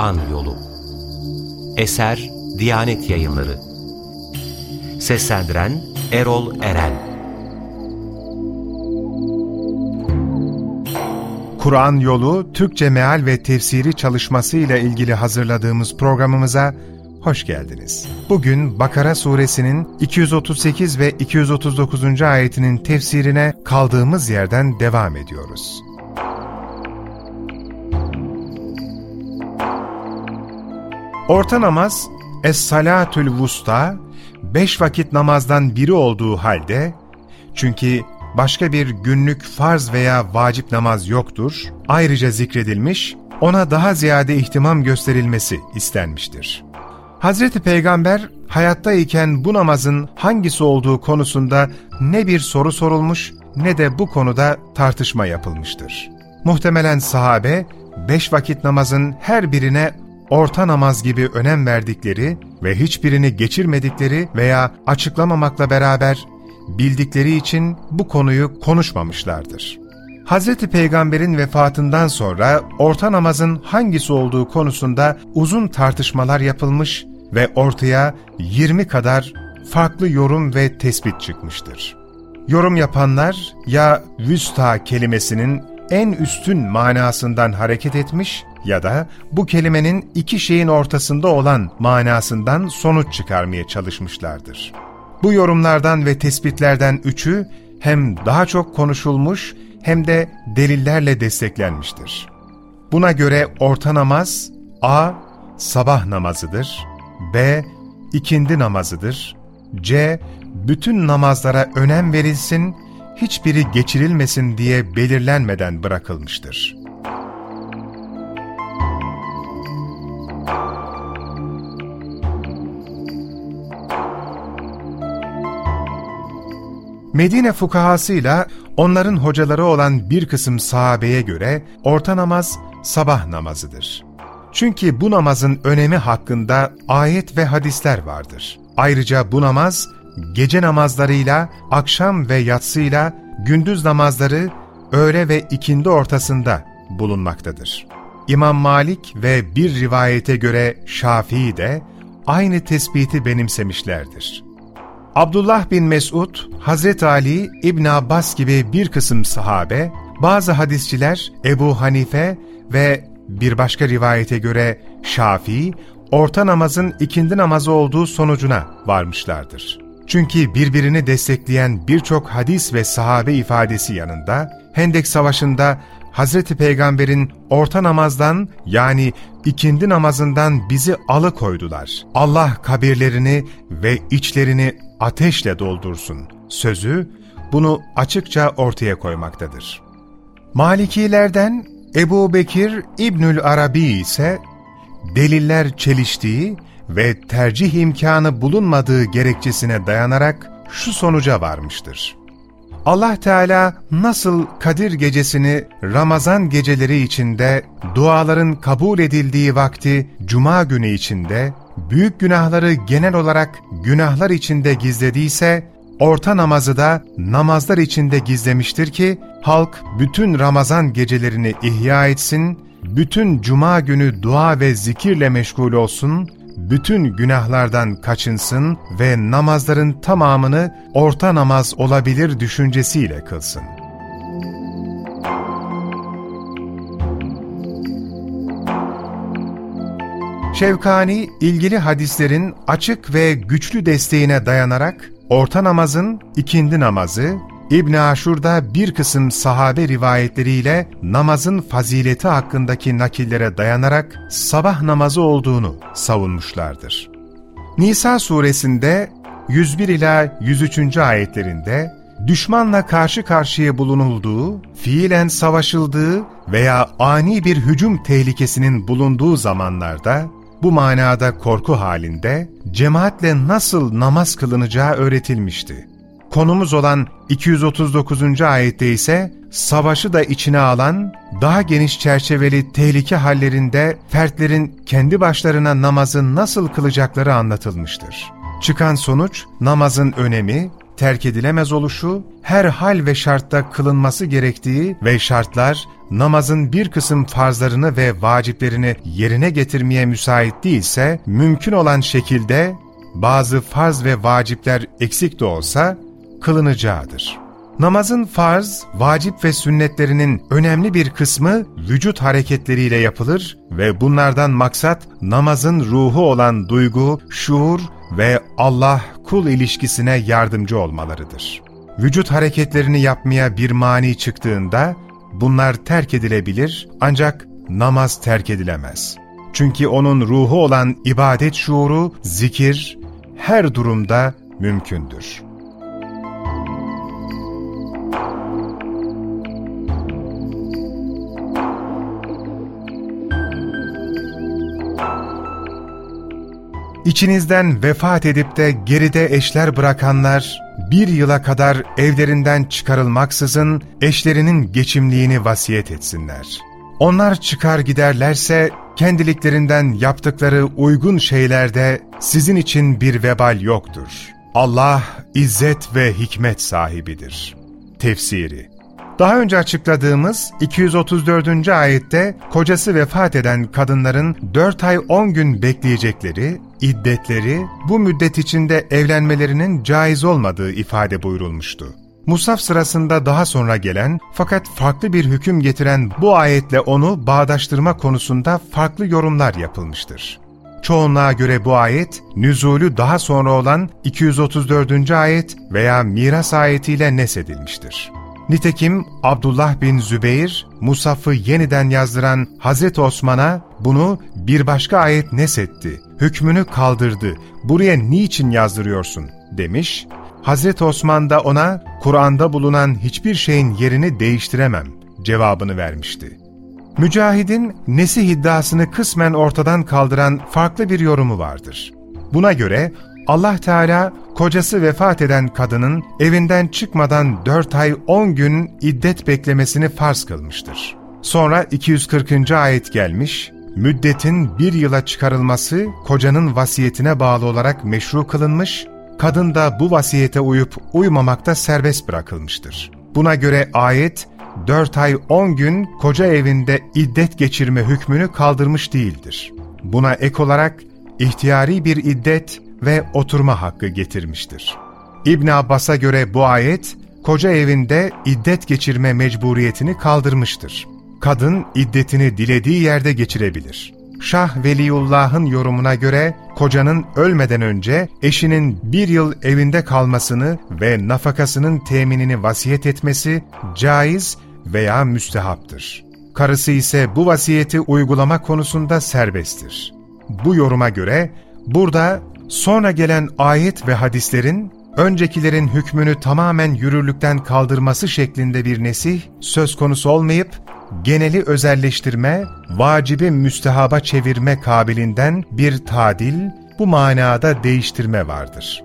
Kur'an Yolu Eser Diyanet Yayınları Seslendiren Erol Eren Kur'an Yolu Türkçe Meal ve Tefsiri çalışması ile ilgili hazırladığımız programımıza hoş geldiniz. Bugün Bakara suresinin 238 ve 239. ayetinin tefsirine kaldığımız yerden devam ediyoruz. Orta namaz, Es-Salatül Vusta, beş vakit namazdan biri olduğu halde, çünkü başka bir günlük farz veya vacip namaz yoktur, ayrıca zikredilmiş, ona daha ziyade ihtimam gösterilmesi istenmiştir. Hazreti Peygamber hayattayken bu namazın hangisi olduğu konusunda ne bir soru sorulmuş ne de bu konuda tartışma yapılmıştır. Muhtemelen sahabe, beş vakit namazın her birine orta namaz gibi önem verdikleri ve hiçbirini geçirmedikleri veya açıklamamakla beraber bildikleri için bu konuyu konuşmamışlardır. Hz. Peygamber'in vefatından sonra orta namazın hangisi olduğu konusunda uzun tartışmalar yapılmış ve ortaya 20 kadar farklı yorum ve tespit çıkmıştır. Yorum yapanlar ya vüsta kelimesinin en üstün manasından hareket etmiş ya da bu kelimenin iki şeyin ortasında olan manasından sonuç çıkarmaya çalışmışlardır. Bu yorumlardan ve tespitlerden üçü hem daha çok konuşulmuş hem de delillerle desteklenmiştir. Buna göre orta namaz A. Sabah namazıdır, B. ikindi namazıdır, C. Bütün namazlara önem verilsin, hiçbiri geçirilmesin diye belirlenmeden bırakılmıştır. Medine fukahasıyla onların hocaları olan bir kısım sahabeye göre orta namaz sabah namazıdır. Çünkü bu namazın önemi hakkında ayet ve hadisler vardır. Ayrıca bu namaz gece namazlarıyla, akşam ve yatsıyla, gündüz namazları öğle ve ikindi ortasında bulunmaktadır. İmam Malik ve bir rivayete göre Şafii de aynı tespiti benimsemişlerdir. Abdullah bin Mesud, Hazreti Ali, İbn Abbas gibi bir kısım sahabe, bazı hadisçiler Ebu Hanife ve bir başka rivayete göre Şafii, orta namazın ikindi namazı olduğu sonucuna varmışlardır. Çünkü birbirini destekleyen birçok hadis ve sahabe ifadesi yanında, Hendek Savaşı'nda Hazreti Peygamber'in orta namazdan yani ikindi namazından bizi alıkoydular. Allah kabirlerini ve içlerini ateşle doldursun sözü bunu açıkça ortaya koymaktadır. Malikilerden Ebu Bekir İbnül Arabi ise deliller çeliştiği ve tercih imkanı bulunmadığı gerekçesine dayanarak şu sonuca varmıştır. Allah Teala nasıl Kadir gecesini Ramazan geceleri içinde, duaların kabul edildiği vakti Cuma günü içinde, büyük günahları genel olarak günahlar içinde gizlediyse, orta namazı da namazlar içinde gizlemiştir ki, halk bütün Ramazan gecelerini ihya etsin, bütün Cuma günü dua ve zikirle meşgul olsun, bütün günahlardan kaçınsın ve namazların tamamını orta namaz olabilir düşüncesiyle kılsın. Şevkani, ilgili hadislerin açık ve güçlü desteğine dayanarak, orta namazın ikindi namazı, İbn Aşur'da bir kısım sahabe rivayetleriyle namazın fazileti hakkındaki nakillere dayanarak sabah namazı olduğunu savunmuşlardır. Nisa suresinde 101 ila 103. ayetlerinde düşmanla karşı karşıya bulunulduğu, fiilen savaşıldığı veya ani bir hücum tehlikesinin bulunduğu zamanlarda bu manada korku halinde cemaatle nasıl namaz kılınacağı öğretilmişti. Konumuz olan 239. ayette ise savaşı da içine alan, daha geniş çerçeveli tehlike hallerinde fertlerin kendi başlarına namazı nasıl kılacakları anlatılmıştır. Çıkan sonuç namazın önemi, terk edilemez oluşu, her hal ve şartta kılınması gerektiği ve şartlar namazın bir kısım farzlarını ve vaciplerini yerine getirmeye müsait değilse, mümkün olan şekilde bazı farz ve vacipler eksik de olsa kılınacağıdır. Namazın farz, vacip ve sünnetlerinin önemli bir kısmı vücut hareketleriyle yapılır ve bunlardan maksat namazın ruhu olan duygu, şuur ve Allah-kul ilişkisine yardımcı olmalarıdır. Vücut hareketlerini yapmaya bir mani çıktığında bunlar terk edilebilir ancak namaz terk edilemez. Çünkü onun ruhu olan ibadet şuuru, zikir her durumda mümkündür. İçinizden vefat edip de geride eşler bırakanlar, bir yıla kadar evlerinden çıkarılmaksızın eşlerinin geçimliğini vasiyet etsinler. Onlar çıkar giderlerse kendiliklerinden yaptıkları uygun şeylerde sizin için bir vebal yoktur. Allah izzet ve hikmet sahibidir. Tefsiri daha önce açıkladığımız 234. ayette kocası vefat eden kadınların 4 ay 10 gün bekleyecekleri, iddetleri, bu müddet içinde evlenmelerinin caiz olmadığı ifade buyurulmuştu. Musaf sırasında daha sonra gelen fakat farklı bir hüküm getiren bu ayetle onu bağdaştırma konusunda farklı yorumlar yapılmıştır. Çoğunluğa göre bu ayet, nüzulü daha sonra olan 234. ayet veya miras ayetiyle nesedilmiştir. Nitekim Abdullah bin Zübeyir, Musaf'ı yeniden yazdıran Hazreti Osman'a bunu bir başka ayet nesetti, hükmünü kaldırdı, buraya niçin yazdırıyorsun demiş. Hazreti Osman da ona Kur'an'da bulunan hiçbir şeyin yerini değiştiremem cevabını vermişti. Mücahid'in nesih iddiasını kısmen ortadan kaldıran farklı bir yorumu vardır. Buna göre Allah Teala kocası vefat eden kadının evinden çıkmadan 4 ay 10 gün iddet beklemesini farz kılmıştır. Sonra 240. ayet gelmiş, müddetin bir yıla çıkarılması kocanın vasiyetine bağlı olarak meşru kılınmış, kadın da bu vasiyete uyup uymamakta serbest bırakılmıştır. Buna göre ayet, 4 ay 10 gün koca evinde iddet geçirme hükmünü kaldırmış değildir. Buna ek olarak ihtiyari bir iddet ve oturma hakkı getirmiştir. İbn Abbas'a göre bu ayet, koca evinde iddet geçirme mecburiyetini kaldırmıştır. Kadın iddetini dilediği yerde geçirebilir. Şah Veliullah'ın yorumuna göre kocanın ölmeden önce eşinin bir yıl evinde kalmasını ve nafakasının teminini vasiyet etmesi caiz veya müstehaptır. Karısı ise bu vasiyeti uygulama konusunda serbesttir. Bu yoruma göre burada Sonra gelen ayet ve hadislerin, öncekilerin hükmünü tamamen yürürlükten kaldırması şeklinde bir nesih söz konusu olmayıp, geneli özelleştirme, vacibi müstehaba çevirme kabilinden bir tadil, bu manada değiştirme vardır.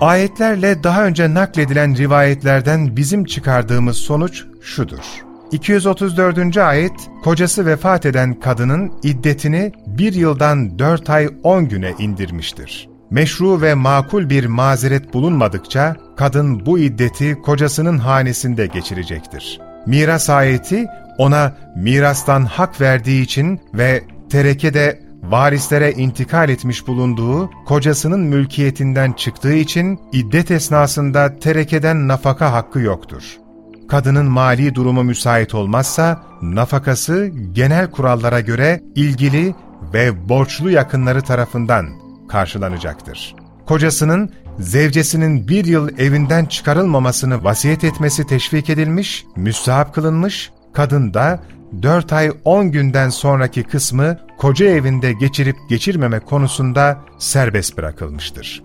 Ayetlerle daha önce nakledilen rivayetlerden bizim çıkardığımız sonuç şudur. 234. ayet, kocası vefat eden kadının iddetini bir yıldan 4 ay 10 güne indirmiştir. Meşru ve makul bir mazeret bulunmadıkça kadın bu iddeti kocasının hanesinde geçirecektir. Miras ayeti ona mirastan hak verdiği için ve terekede varislere intikal etmiş bulunduğu kocasının mülkiyetinden çıktığı için iddet esnasında terekeden nafaka hakkı yoktur kadının mali durumu müsait olmazsa, nafakası genel kurallara göre ilgili ve borçlu yakınları tarafından karşılanacaktır. Kocasının, zevcesinin bir yıl evinden çıkarılmamasını vasiyet etmesi teşvik edilmiş, müstahap kılınmış, kadın da 4 ay 10 günden sonraki kısmı koca evinde geçirip geçirmeme konusunda serbest bırakılmıştır.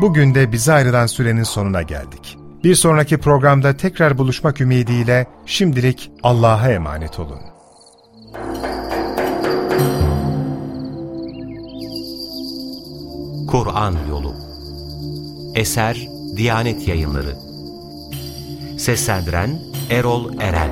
Bugün de bize ayrılan sürenin sonuna geldik. Bir sonraki programda tekrar buluşmak ümidiyle şimdilik Allah'a emanet olun. Kur'an Yolu Eser Diyanet Yayınları Seslendiren Erol Eren